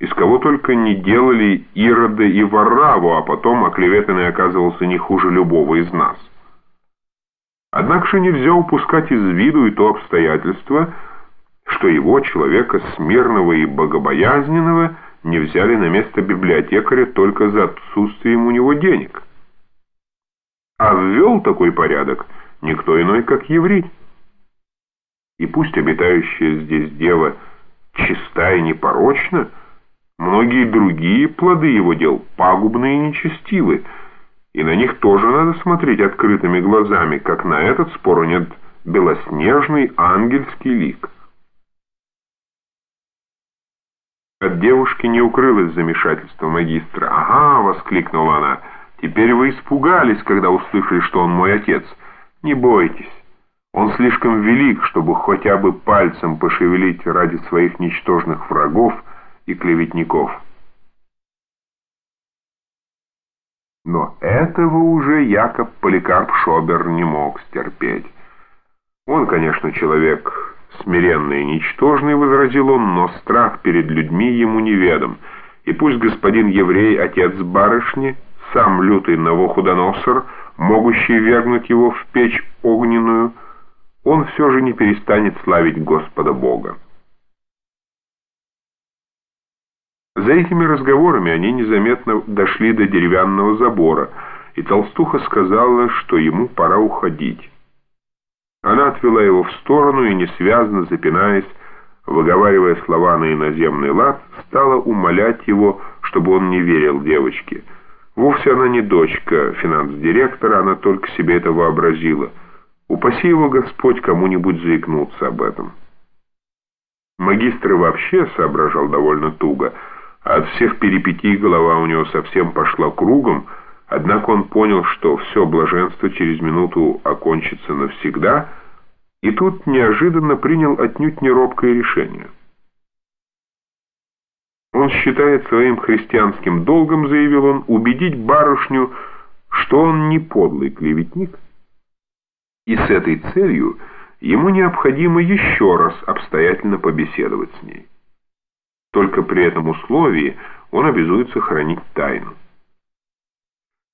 Из кого только не делали Ироды и Вараву, а потом оклеветанный оказывался не хуже любого из нас. Однако же нельзя упускать из виду и то обстоятельство, что его, человека смирного и богобоязненного, не взяли на место библиотекаря только за отсутствием у него денег. А ввел такой порядок никто иной, как еврей. И пусть обитающая здесь дева чиста и непорочна, многие другие плоды его дел пагубны и нечестивы, и на них тоже надо смотреть открытыми глазами, как на этот спору нет белоснежный ангельский лик. От девушки не укрылось замешательство магистра. «Ага!» — воскликнула она. «Теперь вы испугались, когда услышали, что он мой отец. Не бойтесь. Он слишком велик, чтобы хотя бы пальцем пошевелить ради своих ничтожных врагов и клеветников». Но этого уже Якоб Поликарп Шобер не мог стерпеть. Он, конечно, человек смиренный и ничтожный, возразил он, но страх перед людьми ему неведом, и пусть господин еврей, отец барышни, сам лютый Навуходоносор, могущий вергнуть его в печь огненную, он все же не перестанет славить Господа Бога. За этими разговорами они незаметно дошли до деревянного забора, и толстуха сказала, что ему пора уходить. Она отвела его в сторону и, несвязно запинаясь, выговаривая слова на иноземный лад, стала умолять его, чтобы он не верил девочке. Вовсе она не дочка финанс-директора, она только себе это вообразила. Упаси его Господь кому-нибудь заикнуться об этом. Магистр вообще соображал довольно туго, от всех перипетий голова у него совсем пошла кругом, Однако он понял, что все блаженство через минуту окончится навсегда, и тут неожиданно принял отнюдь неробкое решение. Он считает своим христианским долгом, заявил он, убедить барышню, что он не подлый клеветник, и с этой целью ему необходимо еще раз обстоятельно побеседовать с ней. Только при этом условии он обязуется хранить тайну.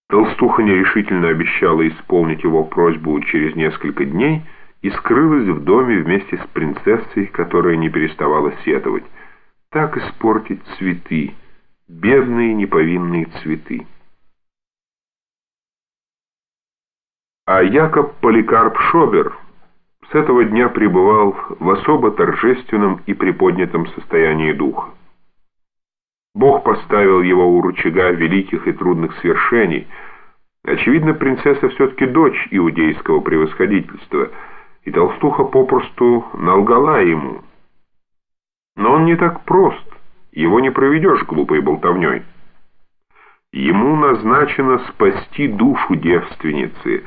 Толстуха нерешительно обещала исполнить его просьбу через несколько дней и скрылась в доме вместе с принцессой, которая не переставала сетовать. Так испортить цветы, бедные неповинные цветы. А Якоб Поликарп Шобер с этого дня пребывал в особо торжественном и приподнятом состоянии духа. Бог поставил его у рычага великих и трудных свершений. Очевидно, принцесса все-таки дочь иудейского превосходительства, и толстуха попросту налгала ему. Но он не так прост, его не проведешь глупой болтовней. Ему назначено спасти душу девственницы,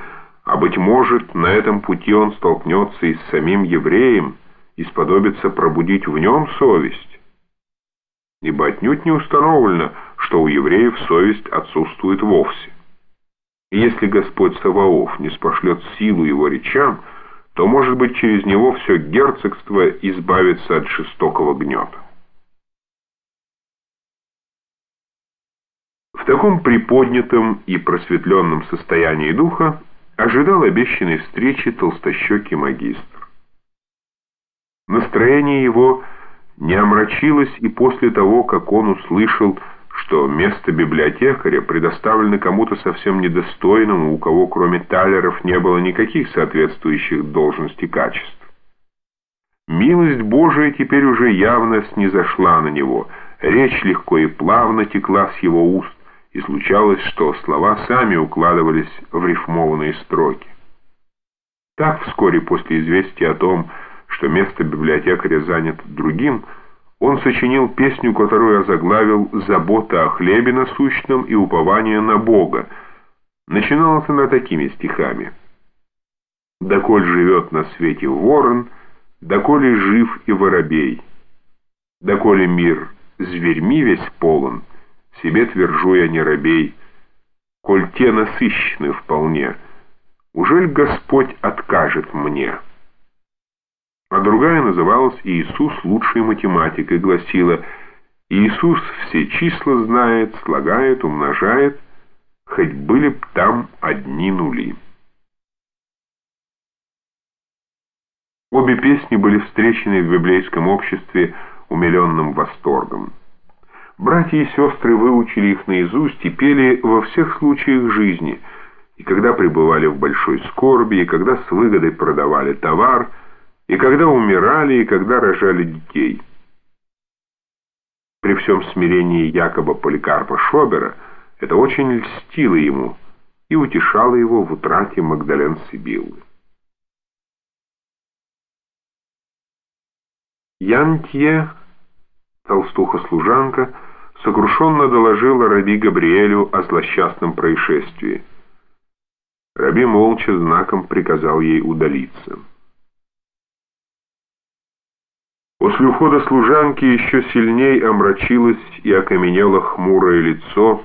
а, быть может, на этом пути он столкнется и с самим евреем и сподобится пробудить в нем совесть ибо отнюдь не установлено, что у евреев совесть отсутствует вовсе. И если Господь Саваоф не спошлет силу его речам, то, может быть, через него все герцогство избавится от жестокого гнета. В таком приподнятом и просветленном состоянии духа ожидал обещанной встречи толстощекий магистр. Настроение его – не омрачилось и после того, как он услышал, что место библиотекаря предоставлено кому-то совсем недостойному, у кого кроме талеров не было никаких соответствующих должностей качеств. Милость Божия теперь уже явно снизошла на него, речь легко и плавно текла с его уст, и случалось, что слова сами укладывались в рифмованные строки. Так вскоре после известия о том, что место библиотекаря занято другим, он сочинил песню, которую озаглавил «Забота о хлебе насущном и упование на Бога». Начиналась она такими стихами. «Доколь живет на свете ворон, доколе жив и воробей, доколе мир зверьми весь полон, себе твержу я не робей, коль те насыщены вполне, ужель Господь откажет мне?» а другая называлась «Иисус – лучший математик» и гласила Иисус все числа знает, слагает, умножает, хоть были б там одни нули. Обе песни были встречены в библейском обществе умиленным восторгом. Братья и сестры выучили их наизусть и пели во всех случаях жизни, и когда пребывали в большой скорби, и когда с выгодой продавали товар, и когда умирали, и когда рожали детей. При всем смирении якобы Поликарпа Шобера это очень льстило ему и утешало его в утрате Магдален Сибиллы. Янтье, толстуха-служанка, сокрушенно доложила Раби Габриэлю о злосчастном происшествии. Раби молча знаком приказал ей удалиться. После ухода служанки еще сильней омрачилось и окаменело хмурое лицо,